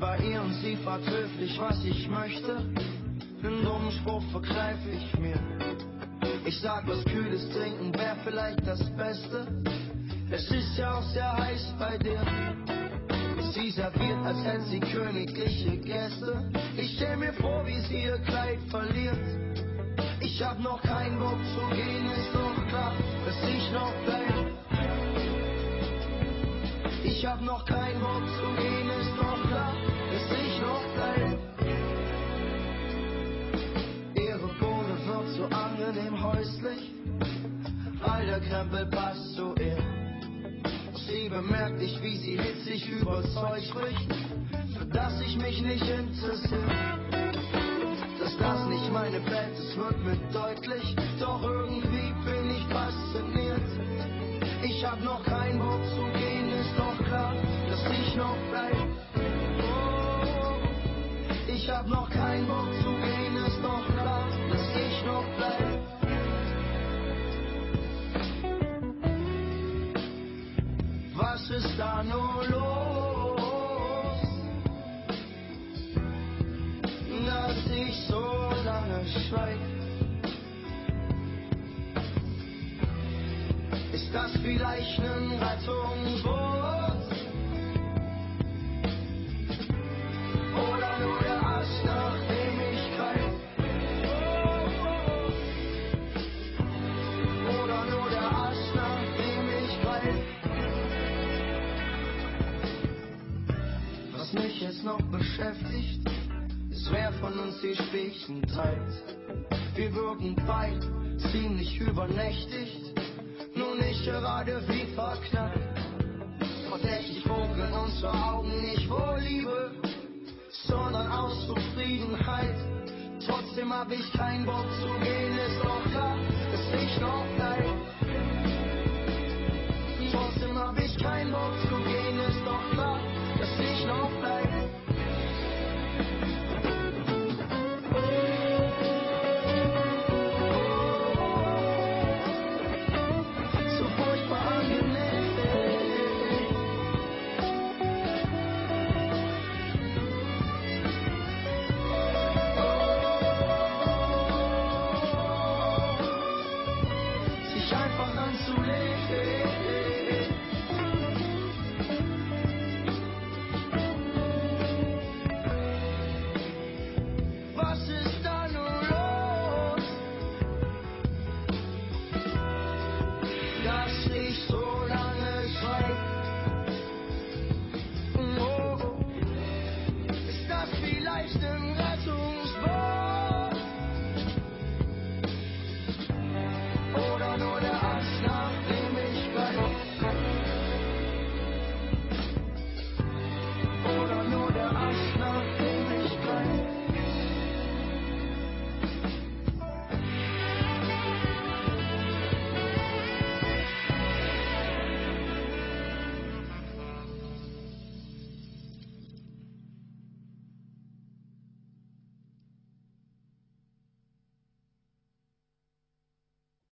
bei ihr und sie fragt höflich, was ich möchte. Einen dummen Spruch vergreif ich mir. Ich sag, was Kühles trinken wär vielleicht das Beste. Es ist ja auch sehr heiß bei dir. Sie serviert, als hätte sie königliche Gäste. Ich stell mir vor, wie sie ihr Kleid verliert. Ich hab noch keinen Bock zu gehen, ist doch klar, dass ich noch bleib. Ich hab noch keinen Bock zu gehen, dass ich noch bleib. Ihre Bohne wird so angenehm häuslich. All der Krempel passt zu ihr. Sie bemerkt nicht, wie sie hitzig über Zeug spricht, für das ich mich nicht interessiere. Dass das nicht meine Welt ist, wird mir deutlich, doch irgendwie bin ich fasziniert. Ich hab noch keinen Bock zu gehen, ist doch klar, dass ich noch bleib. Ich hab noch keinen Bock zu gehen, ist doch klar, dass ich noch bleib. Was ist da nur los? Dass ich so lange schweig. Ist das vielleicht ein Rettungsboot? noch beschäftigt, ist wer von uns die Schwächen teilt. Wir wirken beide ziemlich übernächtigt, nur nicht gerade wie verknallt. Verdächtig funkeln unsere Augen nicht vor Liebe, sondern aus Zufriedenheit. Trotzdem hab ich keinen Bock zu gehen, ist doch klar, ist nicht noch bleib. Trotzdem hab ich keinen Bock